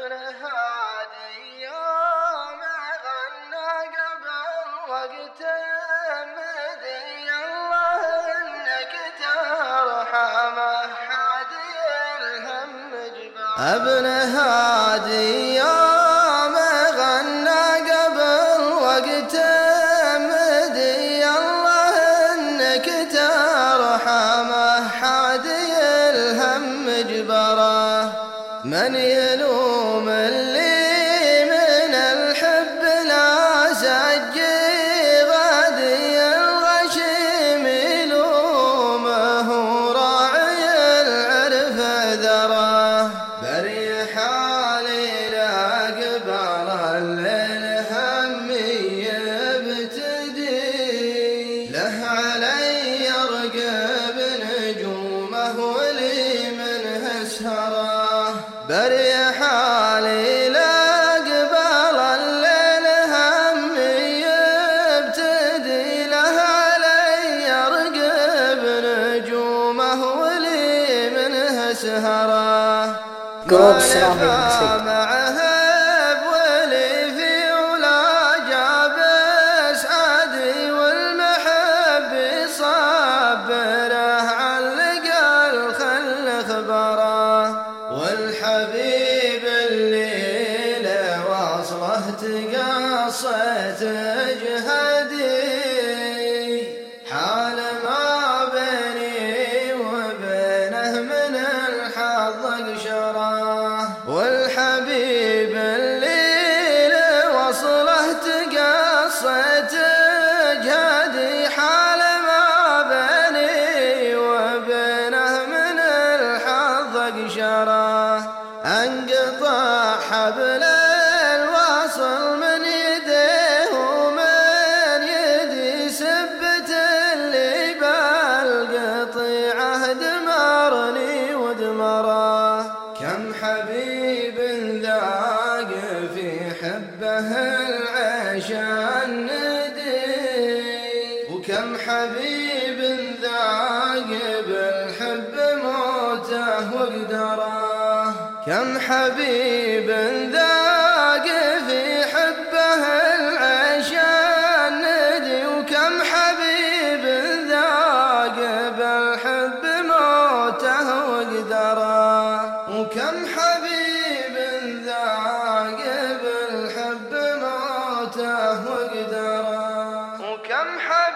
ابن هادي يوم غنى قبل وقت مدي. الله إنك ترحم حادي الهم جبال. أبن هادي يوم غنى قبل وقت مدي. الله إنك ترحم حادي الهم جبره من يلوم اللي من الحب لا سجي غادي الغشيم يلومه راعي العرف ذرة. بري حالي لا قبل الليل همي يبتدي. له علي يرقب نجومه ولي منه سهره بري حالي لا قبل الليل همي يبتدي له علي يرقب نجومه ولي منه سهرة. قروب السلام تقصت جهدي حال ما بيني وبينه من الحظ قشرة. والحبيب اللي له وصله تقصت جهدي حال ما بيني وبينه من الحظ قشرة. أنقطع حبل الوصل من يديه ومن يدي سبت اللي بالقطيعه دمرني ودمره كم حبيب ذاق في حبه العشان ندي وكم حبيب ذاق بالحب موته وقدره. كم حبيب ذاق كم حبيب ذاق بالحب موته وقدره. وكم حبيب